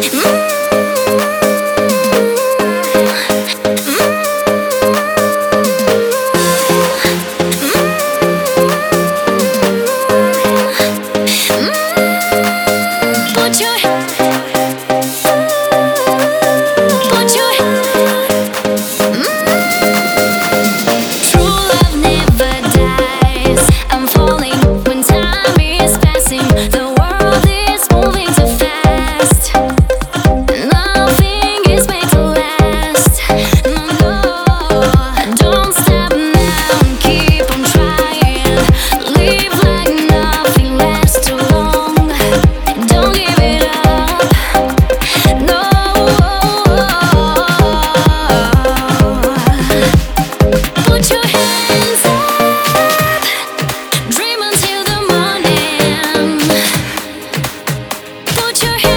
Mm. You're.